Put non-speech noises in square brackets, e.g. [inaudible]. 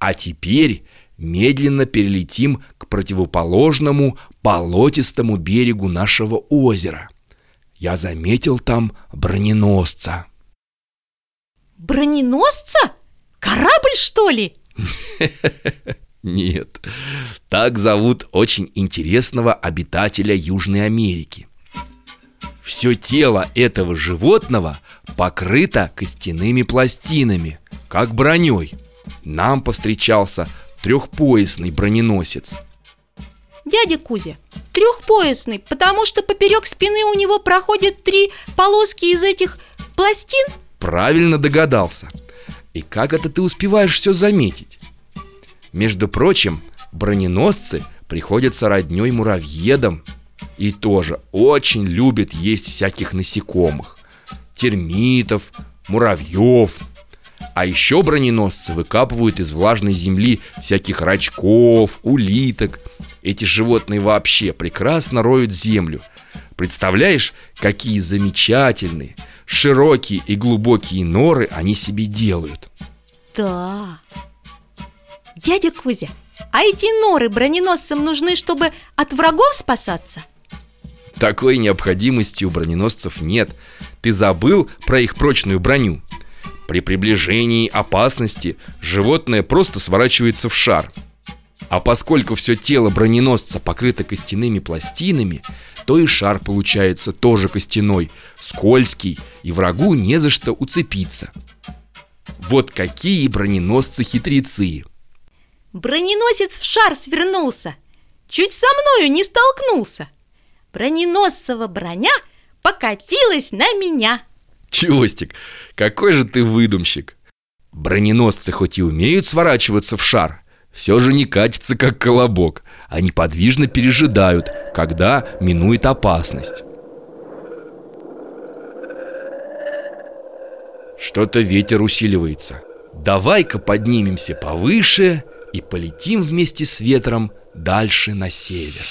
А теперь медленно перелетим к противоположному болотистому берегу нашего озера. Я заметил там броненосца. Броненосца? Корабль, что ли? [laughs] Нет, так зовут очень интересного обитателя Южной Америки. Все тело этого животного покрыто костяными пластинами, как броней. Нам повстречался трехпоясный броненосец. Дядя Кузя, трехпоясный, потому что поперек спины у него проходят три полоски из этих пластин? Правильно догадался. И как это ты успеваешь все заметить? Между прочим, броненосцы приходятся родней муравьедам и тоже очень любят есть всяких насекомых термитов, муравьев. А еще броненосцы выкапывают из влажной земли всяких рачков, улиток. Эти животные вообще прекрасно роют землю. Представляешь, какие замечательные, широкие и глубокие норы они себе делают? Да. Дядя Кузя, а эти норы броненосцам нужны, чтобы от врагов спасаться? Такой необходимости у броненосцев нет. Ты забыл про их прочную броню? При приближении опасности животное просто сворачивается в шар. А поскольку все тело броненосца покрыто костяными пластинами, то и шар получается тоже костяной, скользкий, и врагу не за что уцепиться. Вот какие броненосцы-хитрецы! Броненосец в шар свернулся, чуть со мною не столкнулся – Броненосцева броня покатилась на меня Чевостик, какой же ты выдумщик. Броненосцы хоть и умеют сворачиваться в шар Все же не катятся как колобок. Они подвижно пережидают, когда минует опасность. Что-то ветер усиливается. Давай-ка поднимемся повыше и полетим вместе с ветром дальше на север.